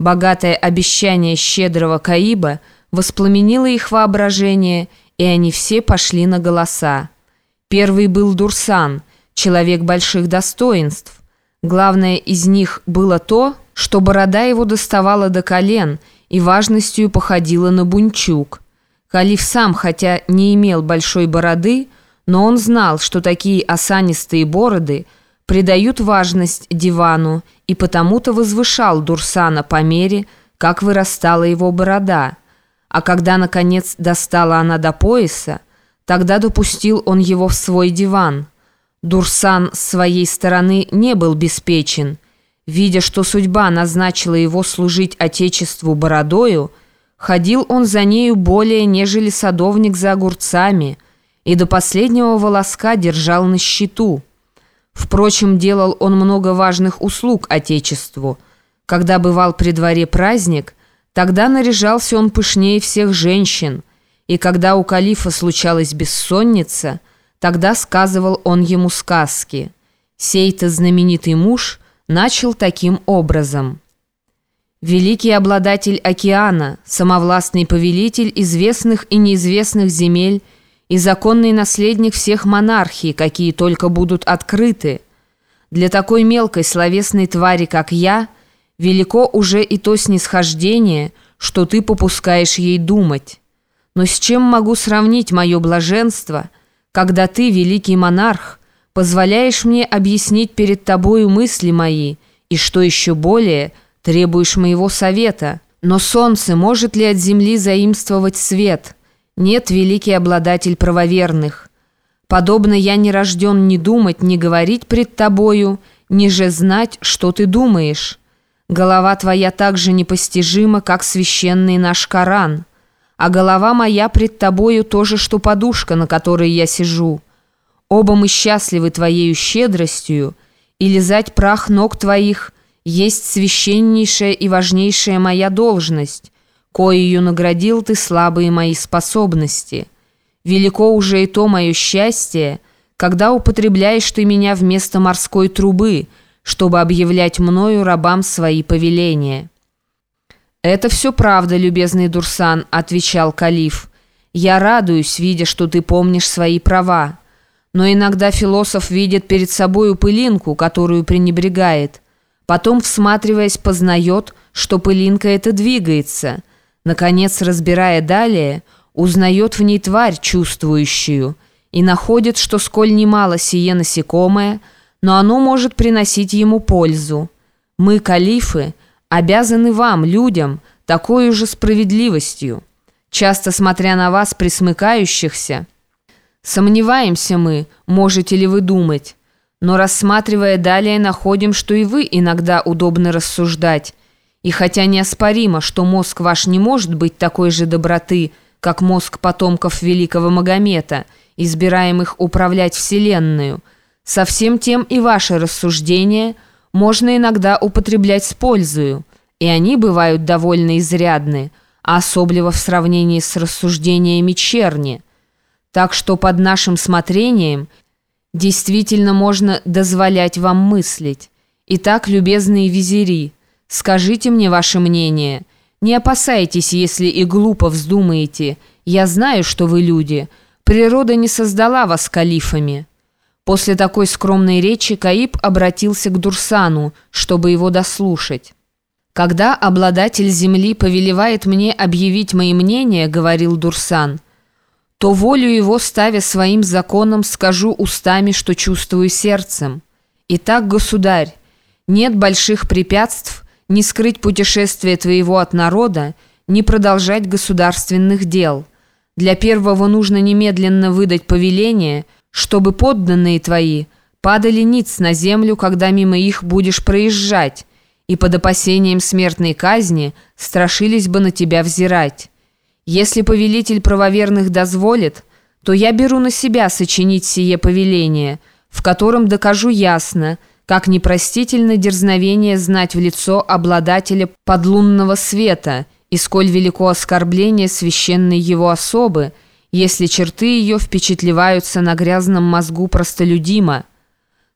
Богатое обещание щедрого Каиба воспламенило их воображение, и они все пошли на голоса. Первый был Дурсан, человек больших достоинств. Главное из них было то, что борода его доставала до колен и важностью походила на бунчук. Калиф сам, хотя не имел большой бороды, но он знал, что такие осанистые бороды придают важность дивану и потому-то возвышал Дурсана по мере, как вырастала его борода. А когда, наконец, достала она до пояса, тогда допустил он его в свой диван. Дурсан с своей стороны не был беспечен. Видя, что судьба назначила его служить Отечеству бородою, ходил он за нею более, нежели садовник за огурцами, и до последнего волоска держал на счету. Впрочем, делал он много важных услуг Отечеству. Когда бывал при дворе праздник, тогда наряжался он пышнее всех женщин, и когда у калифа случалась бессонница, тогда сказывал он ему сказки. Сей-то знаменитый муж начал таким образом. Великий обладатель океана, самовластный повелитель известных и неизвестных земель – и законный наследник всех монархий, какие только будут открыты. Для такой мелкой словесной твари, как я, велико уже и то снисхождение, что ты попускаешь ей думать. Но с чем могу сравнить мое блаженство, когда ты, великий монарх, позволяешь мне объяснить перед тобою мысли мои, и, что еще более, требуешь моего совета? Но солнце может ли от земли заимствовать свет?» Нет, великий обладатель правоверных. Подобно я не рожден ни думать, ни говорить пред тобою, ни же знать, что ты думаешь. Голова твоя так же непостижима, как священный наш Коран. А голова моя пред тобою тоже, что подушка, на которой я сижу. Оба мы счастливы твоею щедростью, и лизать прах ног твоих есть священнейшая и важнейшая моя должность» коею наградил ты слабые мои способности. Велико уже и то мое счастье, когда употребляешь ты меня вместо морской трубы, чтобы объявлять мною рабам свои повеления». «Это все правда, любезный Дурсан», — отвечал Калиф. «Я радуюсь, видя, что ты помнишь свои права. Но иногда философ видит перед собою пылинку, которую пренебрегает. Потом, всматриваясь, познает, что пылинка эта двигается». Наконец, разбирая далее, узнает в ней тварь чувствующую и находит, что сколь немало сие насекомое, но оно может приносить ему пользу. Мы, калифы, обязаны вам, людям, такой же справедливостью. Часто смотря на вас, присмыкающихся, сомневаемся мы, можете ли вы думать, но рассматривая далее, находим, что и вы иногда удобно рассуждать, и хотя неоспоримо, что мозг ваш не может быть такой же доброты, как мозг потомков великого Магомета, избираемых управлять Вселенную, совсем тем и ваши рассуждения можно иногда употреблять с пользою, и они бывают довольно изрядны, а особливо в сравнении с рассуждениями черни. Так что под нашим смотрением действительно можно дозволять вам мыслить. Итак, любезные визири – Скажите мне ваше мнение. Не опасайтесь, если и глупо вздумаете. Я знаю, что вы люди. Природа не создала вас калифами». После такой скромной речи Каиб обратился к Дурсану, чтобы его дослушать. «Когда обладатель земли повелевает мне объявить мои мнения, — говорил Дурсан, — то волю его, ставя своим законом, скажу устами, что чувствую сердцем. Итак, государь, нет больших препятств, не скрыть путешествие твоего от народа, не продолжать государственных дел. Для первого нужно немедленно выдать повеление, чтобы подданные твои падали ниц на землю, когда мимо их будешь проезжать, и под опасением смертной казни страшились бы на тебя взирать. Если повелитель правоверных дозволит, то я беру на себя сочинить сие повеление, в котором докажу ясно – как непростительно дерзновение знать в лицо обладателя подлунного света и сколь велико оскорбление священной его особы, если черты ее впечатлеваются на грязном мозгу простолюдима,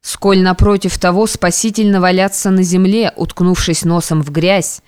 сколь напротив того спасительно валяться на земле, уткнувшись носом в грязь,